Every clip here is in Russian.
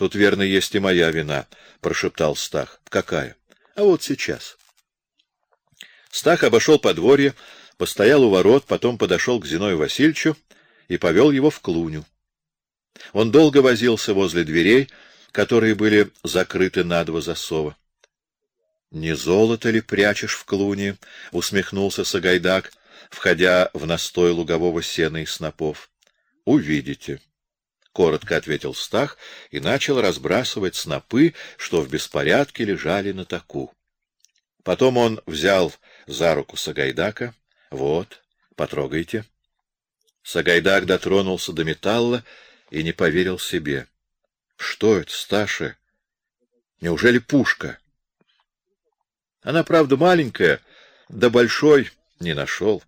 Тут, верно, есть и моя вина, — прошептал Стах. — Какая? — А вот сейчас. Стах обошел подворье, постоял у ворот, потом подошел к Зиною Васильевичу и повел его в клуню. Он долго возился возле дверей, которые были закрыты на два засова. — Не золото ли прячешь в клуне? — усмехнулся Сагайдак, входя в настой лугового сена и снопов. — Увидите. —— коротко ответил Стах и начал разбрасывать снопы, что в беспорядке лежали на таку. Потом он взял за руку Сагайдака. — Вот, потрогайте. Сагайдак дотронулся до металла и не поверил себе. — Что это, Сташа? Неужели пушка? Она, правда, маленькая, да большой не нашел.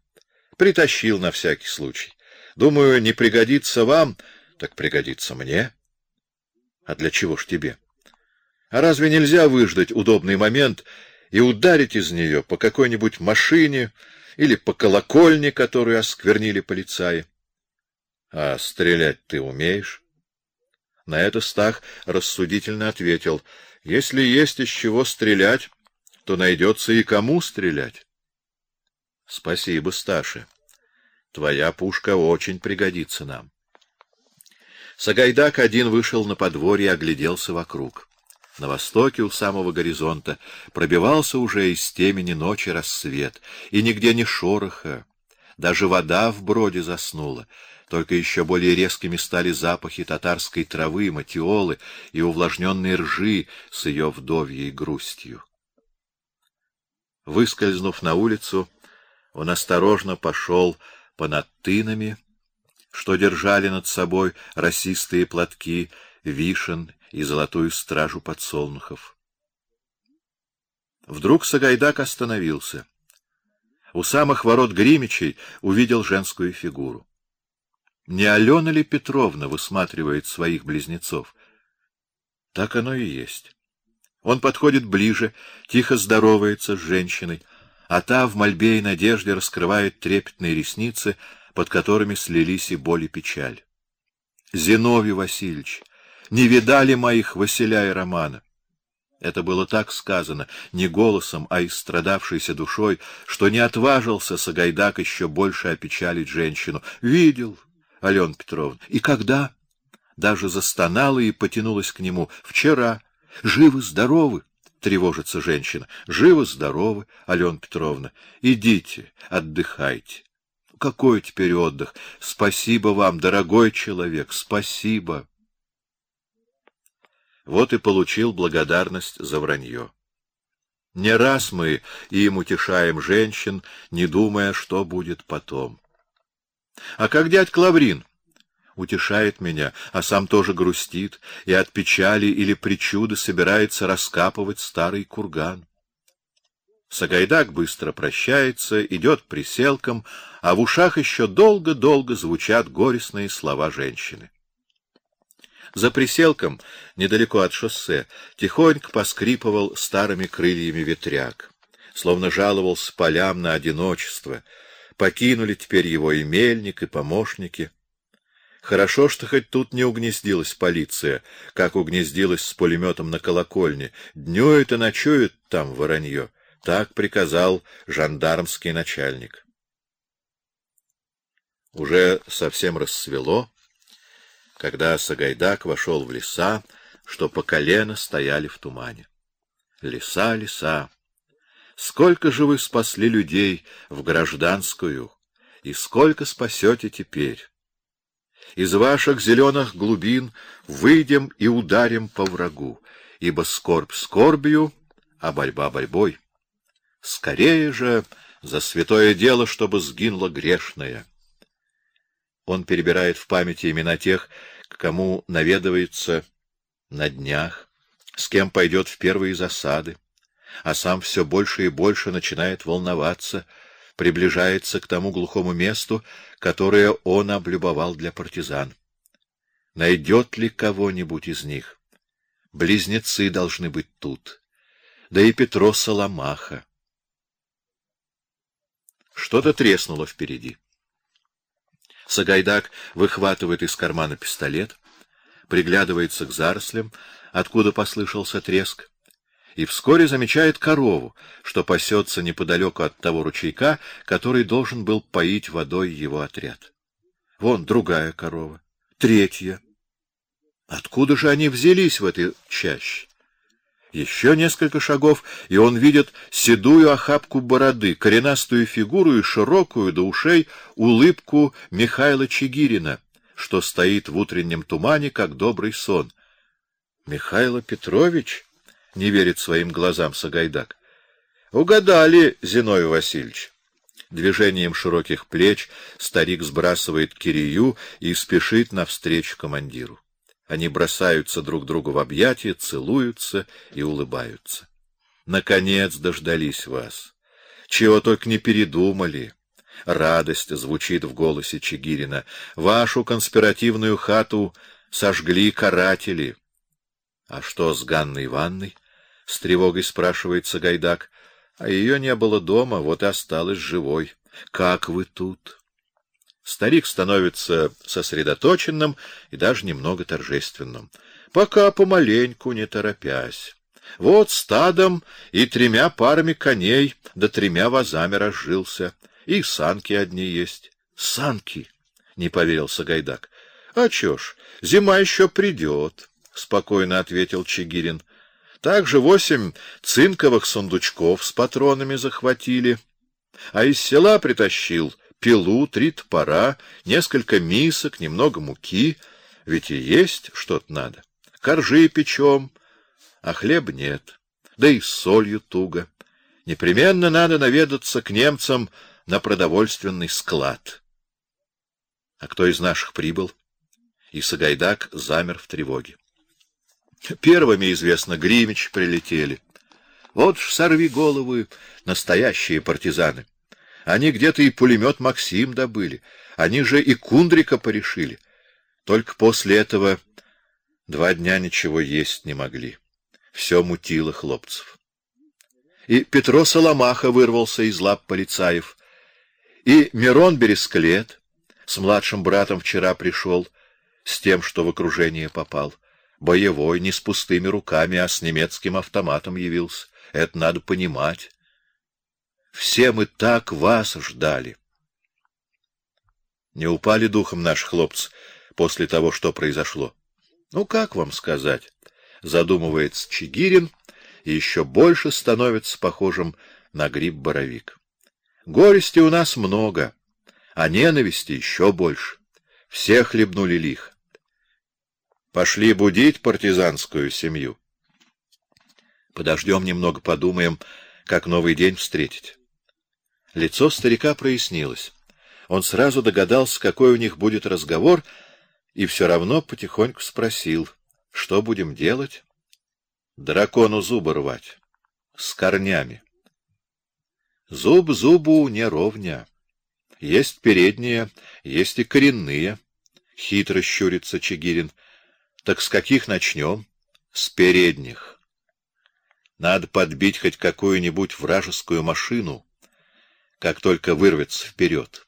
Притащил на всякий случай. Думаю, не пригодится вам, так пригодится мне. А для чего ж тебе? А разве нельзя выждать удобный момент и ударить из нее по какой-нибудь машине или по колокольне, которую осквернили полицаи? А стрелять ты умеешь? На это Стах рассудительно ответил: если есть из чего стрелять, то найдется и кому стрелять. Спасибо, Сташе. Твоя пушка очень пригодится нам. Сагайдак один вышел на подворье, огляделся вокруг. На востоке, у самого горизонта, пробивался уже из темени ночи рассвет, и нигде не шороха. Даже вода в броде заснула, только еще более резкими стали запахи татарской травы, матиолы и увлажненной ржи с ее вдовьей грустью. Выскользнув на улицу, он осторожно пошел по тынами, что держали над собой расистые платки, вишен и золотую стражу подсолнухов. Вдруг Сагайдак остановился. У самых ворот Гримичей увидел женскую фигуру. Не Алена ли Петровна высматривает своих близнецов? Так оно и есть. Он подходит ближе, тихо здоровается с женщиной, а та в мольбе и надежде раскрывает трепетные ресницы, под которыми слились и боль и печаль. Зиновий Васильевич, не видали моих Василя и Романа? Это было так сказано, не голосом, а истрадавшейся душой, что не отважился Сагайдак еще больше опечалить женщину. Видел, Алена Петровна. И когда? Даже застонала и потянулась к нему. Вчера. Живы, здоровы. Тревожится женщина. Живы, здоровы, Алена Петровна. Идите, отдыхайте. Какой теперь отдых? Спасибо вам, дорогой человек, спасибо. Вот и получил благодарность за вранье. Не раз мы им утешаем женщин, не думая, что будет потом. А как дядь Клаврин утешает меня, а сам тоже грустит и от печали или причуды собирается раскапывать старый курган. Сагайдак быстро прощается, идет приселком, а в ушах еще долго-долго звучат горестные слова женщины. За приселком, недалеко от шоссе, тихонько поскрипывал старыми крыльями ветряк, словно жаловался полям на одиночество. Покинули теперь его и мельник, и помощники. Хорошо, что хоть тут не угнездилась полиция, как угнездилась с пулеметом на колокольне. Днюет и ночует там воронье. Так приказал жандармский начальник. Уже совсем рассвело, когда Сагайдак вошел в леса, что по колено стояли в тумане. Леса, леса! Сколько же вы спасли людей в гражданскую, и сколько спасете теперь? Из ваших зеленых глубин выйдем и ударим по врагу, ибо скорбь скорбью, а борьба борьбой. Скорее же за святое дело, чтобы сгинуло грешное. Он перебирает в памяти имена тех, к кому наведывается на днях, с кем пойдет в первые засады, а сам все больше и больше начинает волноваться, приближается к тому глухому месту, которое он облюбовал для партизан. Найдет ли кого-нибудь из них? Близнецы должны быть тут. Да и Петро Соломаха. Что-то треснуло впереди. Сагайдак выхватывает из кармана пистолет, приглядывается к зарослям, откуда послышался треск, и вскоре замечает корову, что пасется неподалеку от того ручейка, который должен был поить водой его отряд. Вон другая корова, третья. Откуда же они взялись в этой чаще? Еще несколько шагов, и он видит седую охапку бороды, коренастую фигуру и широкую до ушей улыбку Михаила Чигирина, что стоит в утреннем тумане, как добрый сон. Михаил Петрович не верит своим глазам Сагайдак. Угадали, Зиновий Васильевич. Движением широких плеч старик сбрасывает кирию и спешит навстречу командиру. Они бросаются друг другу в объятия, целуются и улыбаются. Наконец дождались вас. Чего только не передумали. Радость звучит в голосе Чигирина. Вашу конспиративную хату сожгли каратели. А что с Ганной Ивановной? С тревогой спрашивает Сагайдак. А ее не было дома, вот и осталась живой. Как вы тут? Старик становится сосредоточенным и даже немного торжественным. Пока помаленьку, не торопясь. Вот стадом и тремя парами коней, да тремя возами разжился. И санки одни есть. Санки, не поверил Сагайдак. А чё ж, зима еще придет, спокойно ответил Чигирин. Также восемь цинковых сундучков с патронами захватили, а из села притащил пилу, три топора, несколько мисок, немного муки, ведь и есть что-то надо. Коржи печем, а хлеб нет, да и с солью туго. Непременно надо наведаться к немцам на продовольственный склад. А кто из наших прибыл? И Сагайдак замер в тревоге. Первыми, известно, Гримич прилетели. Вот ж сорви головы, настоящие партизаны. Они где-то и пулемет Максим добыли. Они же и Кундрика порешили. Только после этого два дня ничего есть не могли. Все мутило хлопцев. И Петро Соломаха вырвался из лап полицаев. И Мирон Бересклет с младшим братом вчера пришел, с тем, что в окружение попал. Боевой, не с пустыми руками, а с немецким автоматом явился. Это надо понимать. Все мы так вас ждали. Не упали духом наши хлопцы после того, что произошло. Ну как вам сказать? Задумывается Чигирин и еще больше становится похожим на гриб-боровик. Горести у нас много, а ненависти еще больше. Все хлебнули лих. Пошли будить партизанскую семью. Подождем немного, подумаем, как новый день встретить. Лицо старика прояснилось. Он сразу догадался, какой у них будет разговор, и все равно потихоньку спросил: "Что будем делать?" "Дракону зубы рвать с корнями". Зуб зубу не ровня. Есть передние, есть и коренные. Хитро щурится Чигирин. Так с каких начнем? С передних. Надо подбить хоть какую-нибудь вражескую машину как только вырвется вперед.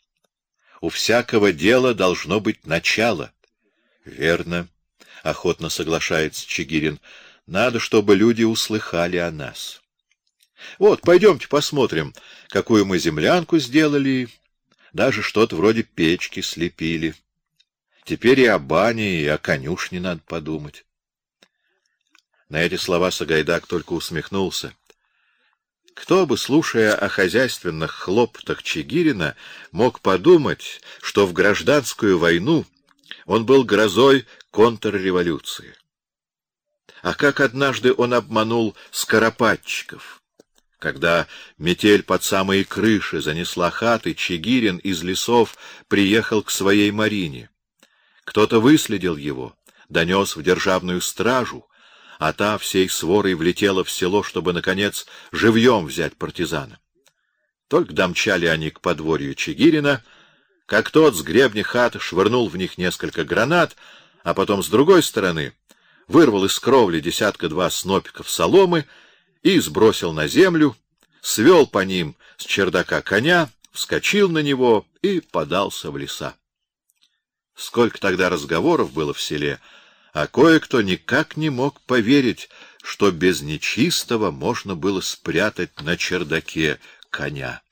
У всякого дела должно быть начало. Верно, охотно соглашается Чигирин. Надо, чтобы люди услыхали о нас. Вот, пойдемте посмотрим, какую мы землянку сделали, даже что-то вроде печки слепили. Теперь и о бане, и о конюшне надо подумать. На эти слова Сагайдак только усмехнулся. Кто бы, слушая о хозяйственных хлопотах Чигирина, мог подумать, что в гражданскую войну он был грозой контрреволюции. А как однажды он обманул скоропадчиков, когда метель под самые крыши занесла хаты, Чигирин из лесов приехал к своей Марине. Кто-то выследил его, донес в державную стражу, а та всей сворой влетела в село, чтобы наконец живьем взять партизана. Только домчали они к подворью Чигирина, как тот с гребня хат швырнул в них несколько гранат, а потом с другой стороны вырвал из кровли десятка-два снопиков соломы и сбросил на землю, свел по ним с чердака коня, вскочил на него и подался в леса. Сколько тогда разговоров было в селе а кое-кто никак не мог поверить, что без нечистого можно было спрятать на чердаке коня.